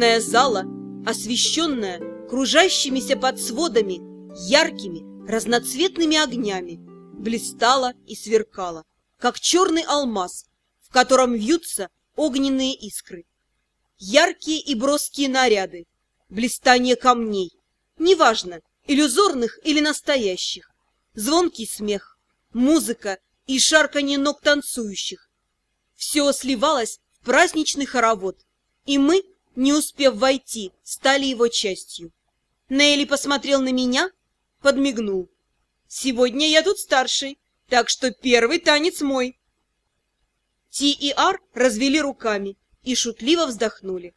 Темная зала, освещенная кружащимися под сводами яркими разноцветными огнями, блистала и сверкала, как черный алмаз, в котором вьются огненные искры. Яркие и броские наряды, блистание камней, неважно, иллюзорных или настоящих, звонкий смех, музыка и шарканье ног танцующих. Все сливалось в праздничный хоровод, и мы, не успев войти, стали его частью. Нелли посмотрел на меня, подмигнул. «Сегодня я тут старший, так что первый танец мой». Ти и Ар развели руками и шутливо вздохнули.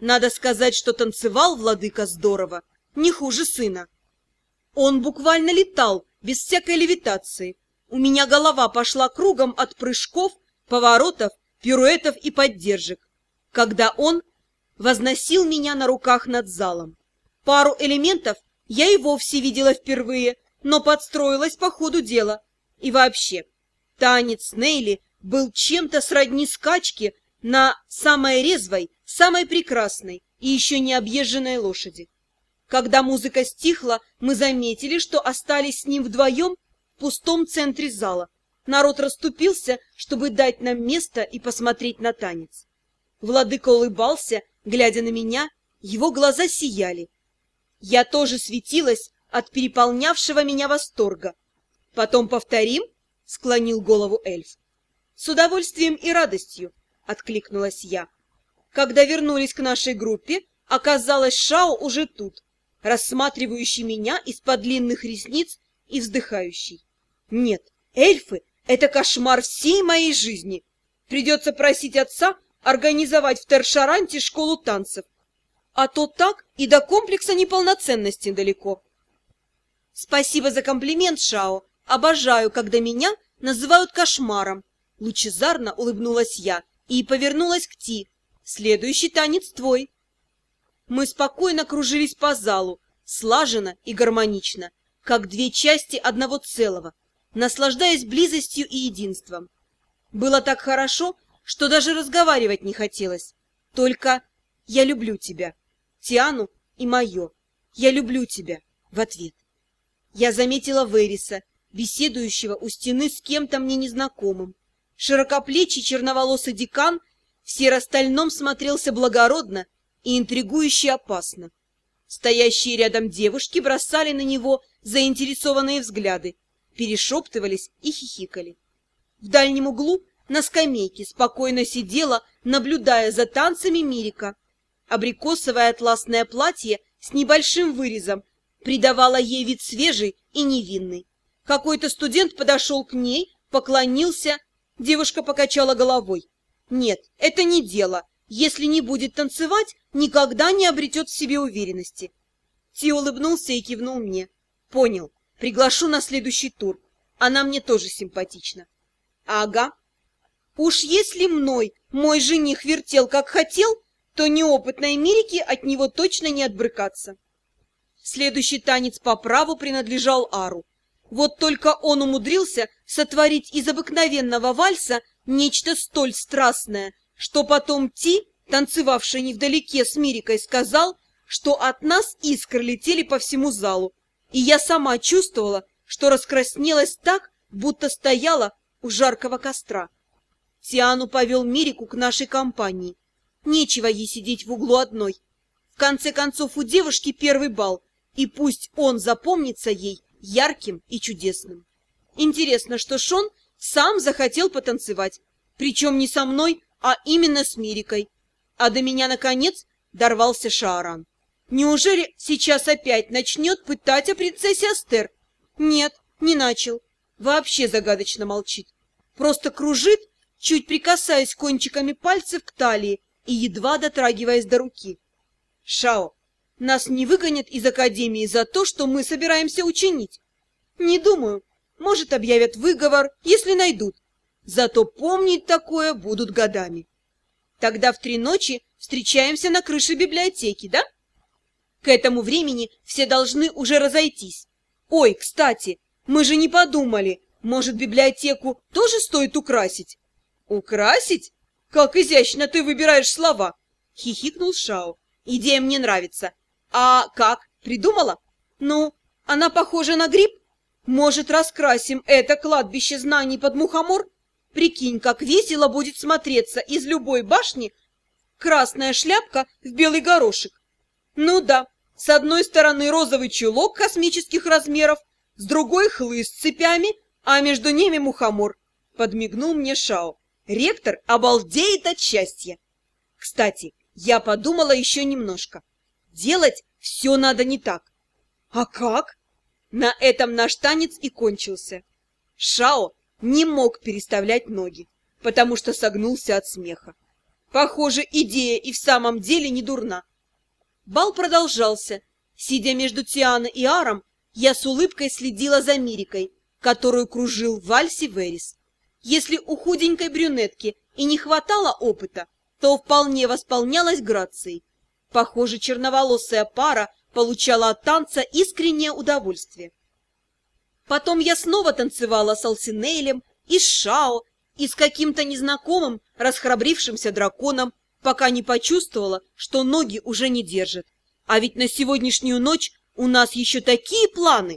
Надо сказать, что танцевал владыка здорово, не хуже сына. Он буквально летал, без всякой левитации. У меня голова пошла кругом от прыжков, поворотов, пируэтов и поддержек, когда он возносил меня на руках над залом. Пару элементов я и вовсе видела впервые, но подстроилась по ходу дела. И вообще, танец Нейли был чем-то сродни скачке на самой резвой, самой прекрасной и еще не объезженной лошади. Когда музыка стихла, мы заметили, что остались с ним вдвоем в пустом центре зала. Народ расступился, чтобы дать нам место и посмотреть на танец. Владыка улыбался, глядя на меня, его глаза сияли. Я тоже светилась от переполнявшего меня восторга. «Потом повторим?» — склонил голову эльф. «С удовольствием и радостью», — откликнулась я. Когда вернулись к нашей группе, оказалось, Шао уже тут, рассматривающий меня из-под длинных ресниц и вздыхающий. «Нет, эльфы — это кошмар всей моей жизни. Придется просить отца организовать в Тершаранте школу танцев, а то так и до комплекса неполноценности далеко. Спасибо за комплимент, Шао. Обожаю, когда меня называют кошмаром. Лучезарно улыбнулась я и повернулась к Ти. Следующий танец твой. Мы спокойно кружились по залу, слаженно и гармонично, как две части одного целого, наслаждаясь близостью и единством. Было так хорошо, что даже разговаривать не хотелось. Только «я люблю тебя». Тиану и мое. Я люблю тебя в ответ. Я заметила Вериса, беседующего у стены с кем-то мне незнакомым. Широкоплечий черноволосый декан в серо-стальном смотрелся благородно и интригующе опасно. Стоящие рядом девушки бросали на него заинтересованные взгляды, перешептывались и хихикали. В дальнем углу на скамейке спокойно сидела, наблюдая за танцами Мирика, Абрикосовое атласное платье с небольшим вырезом придавало ей вид свежий и невинный. Какой-то студент подошел к ней, поклонился. Девушка покачала головой. Нет, это не дело. Если не будет танцевать, никогда не обретет в себе уверенности. Ти улыбнулся и кивнул мне. Понял. Приглашу на следующий тур. Она мне тоже симпатична. Ага. Уж если мной мой жених вертел, как хотел, то неопытной Мирике от него точно не отбрыкаться. Следующий танец по праву принадлежал Ару. Вот только он умудрился сотворить из обыкновенного вальса нечто столь страстное, что потом Ти, танцевавший невдалеке с Мирикой, сказал, что от нас искры летели по всему залу, и я сама чувствовала, что раскраснелась так, будто стояла у жаркого костра. Тиану повел Мирику к нашей компании. Нечего ей сидеть в углу одной. В конце концов, у девушки первый бал, и пусть он запомнится ей ярким и чудесным. Интересно, что Шон сам захотел потанцевать, причем не со мной, а именно с Мирикой. А до меня, наконец, дорвался Шааран. Неужели сейчас опять начнет пытать о принцессе Астер? Нет, не начал. Вообще загадочно молчит. Просто кружит, чуть прикасаясь кончиками пальцев к талии, и едва дотрагиваясь до руки. «Шао, нас не выгонят из академии за то, что мы собираемся учинить?» «Не думаю. Может, объявят выговор, если найдут. Зато помнить такое будут годами. Тогда в три ночи встречаемся на крыше библиотеки, да? К этому времени все должны уже разойтись. Ой, кстати, мы же не подумали, может, библиотеку тоже стоит украсить? Украсить? Как изящно ты выбираешь слова! — хихикнул Шао. «Идея мне нравится. А как? Придумала? Ну, она похожа на гриб? Может, раскрасим это кладбище знаний под мухомор? Прикинь, как весело будет смотреться из любой башни красная шляпка в белый горошек. Ну да, с одной стороны розовый чулок космических размеров, с другой хлыст с цепями, а между ними мухомор. Подмигнул мне Шао. Ректор обалдеет от счастья. Кстати, я подумала еще немножко. Делать все надо не так. А как? На этом наш танец и кончился. Шао не мог переставлять ноги, потому что согнулся от смеха. Похоже, идея и в самом деле не дурна. Бал продолжался. Сидя между Тианой и Аром, я с улыбкой следила за Мирикой, которую кружил в вальсе Верис. Если у худенькой брюнетки и не хватало опыта, то вполне восполнялась грацией. Похоже, черноволосая пара получала от танца искреннее удовольствие. Потом я снова танцевала с Алсинейлем и с Шао, и с каким-то незнакомым, расхрабрившимся драконом, пока не почувствовала, что ноги уже не держат. А ведь на сегодняшнюю ночь у нас еще такие планы!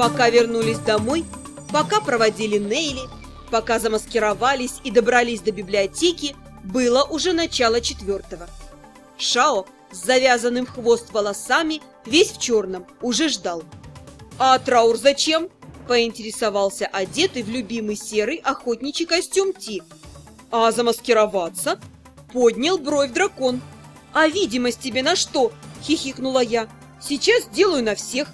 Пока вернулись домой, пока проводили Нейли, пока замаскировались и добрались до библиотеки, было уже начало четвертого. Шао с завязанным хвост волосами, весь в черном, уже ждал. «А траур зачем?» – поинтересовался одетый в любимый серый охотничий костюм Ти. «А замаскироваться?» – поднял бровь дракон. «А видимость тебе на что?» – хихикнула я. «Сейчас сделаю на всех».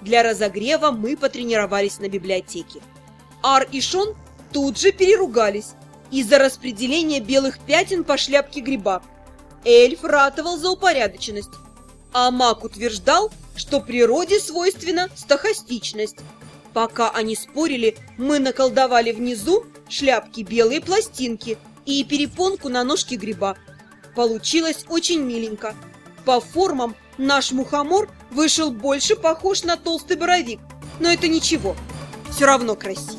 Для разогрева мы потренировались на библиотеке. Ар и Шон тут же переругались из-за распределения белых пятен по шляпке гриба. Эльф ратовал за упорядоченность, а маг утверждал, что природе свойственна стохастичность. Пока они спорили, мы наколдовали внизу шляпки белые пластинки и перепонку на ножке гриба. Получилось очень миленько. По формам наш мухомор вышел больше похож на толстый боровик, но это ничего, все равно красиво.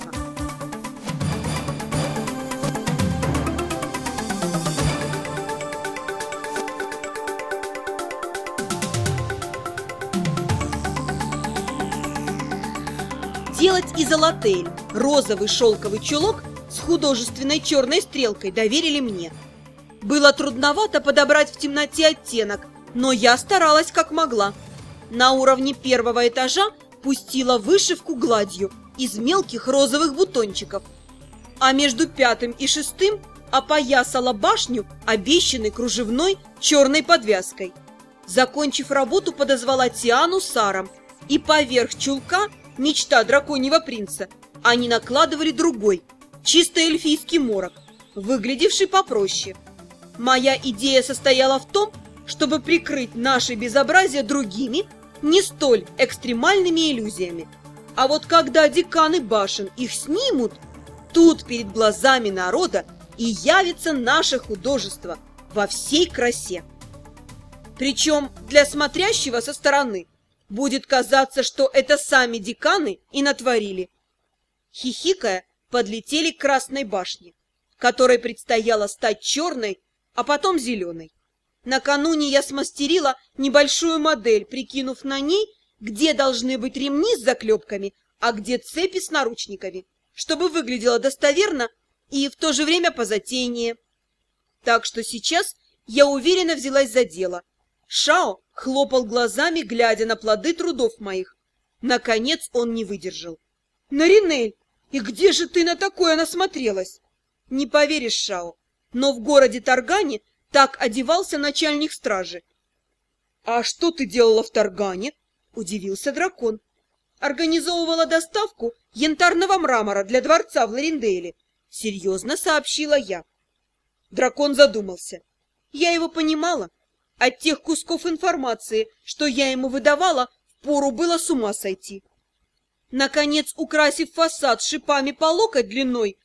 Делать из розовый шелковый чулок с художественной черной стрелкой доверили мне. Было трудновато подобрать в темноте оттенок, но я старалась как могла. На уровне первого этажа пустила вышивку гладью из мелких розовых бутончиков, а между пятым и шестым опоясала башню обещанной кружевной черной подвязкой. Закончив работу, подозвала Тиану Саром, и поверх чулка мечта драконьего принца они накладывали другой, чисто эльфийский морок, выглядевший попроще. Моя идея состояла в том, чтобы прикрыть наши безобразия другими, не столь экстремальными иллюзиями. А вот когда деканы башен их снимут, тут перед глазами народа и явится наше художество во всей красе. Причем для смотрящего со стороны будет казаться, что это сами деканы и натворили. Хихикая, подлетели к Красной башне, которой предстояло стать черной, а потом зеленой. Накануне я смастерила небольшую модель, прикинув на ней, где должны быть ремни с заклепками, а где цепи с наручниками, чтобы выглядело достоверно и в то же время позатейнее. Так что сейчас я уверенно взялась за дело. Шао хлопал глазами, глядя на плоды трудов моих. Наконец он не выдержал. «Наринель, и где же ты на такое насмотрелась?» «Не поверишь, Шао, но в городе Таргане так одевался начальник стражи. — А что ты делала в Таргане? — удивился дракон. — Организовывала доставку янтарного мрамора для дворца в Ларинделе. Серьезно сообщила я. Дракон задумался. Я его понимала. От тех кусков информации, что я ему выдавала, впору было с ума сойти. Наконец, украсив фасад шипами по локоть длиной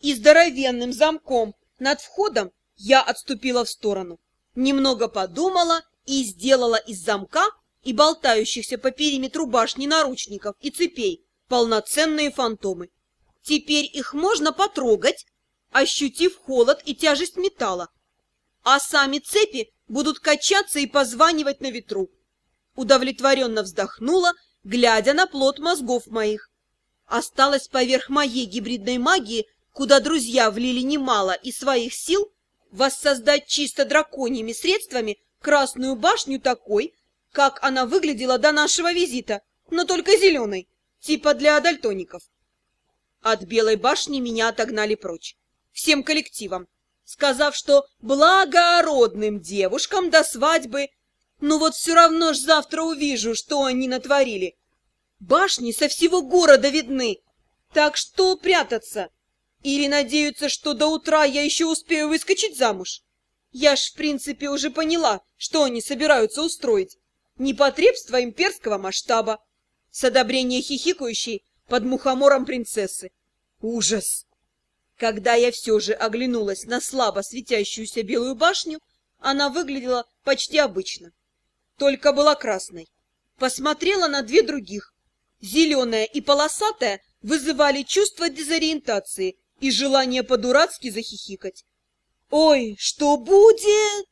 и здоровенным замком над входом, Я отступила в сторону, немного подумала и сделала из замка и болтающихся по периметру башни наручников и цепей полноценные фантомы. Теперь их можно потрогать, ощутив холод и тяжесть металла, а сами цепи будут качаться и позванивать на ветру. Удовлетворенно вздохнула, глядя на плод мозгов моих. Осталось поверх моей гибридной магии, куда друзья влили немало и своих сил, воссоздать чисто драконьими средствами Красную башню такой, как она выглядела до нашего визита, но только зеленой, типа для адальтоников. От Белой башни меня отогнали прочь, всем коллективом, сказав, что благородным девушкам до свадьбы, ну вот все равно ж завтра увижу, что они натворили. Башни со всего города видны, так что прятаться? Или надеются, что до утра я еще успею выскочить замуж? Я ж, в принципе, уже поняла, что они собираются устроить. Непотребство имперского масштаба. С одобрения хихикающей под мухомором принцессы. Ужас! Когда я все же оглянулась на слабо светящуюся белую башню, она выглядела почти обычно. Только была красной. Посмотрела на две других. Зеленая и полосатая вызывали чувство дезориентации и желание по-дурацки захихикать. «Ой, что будет?»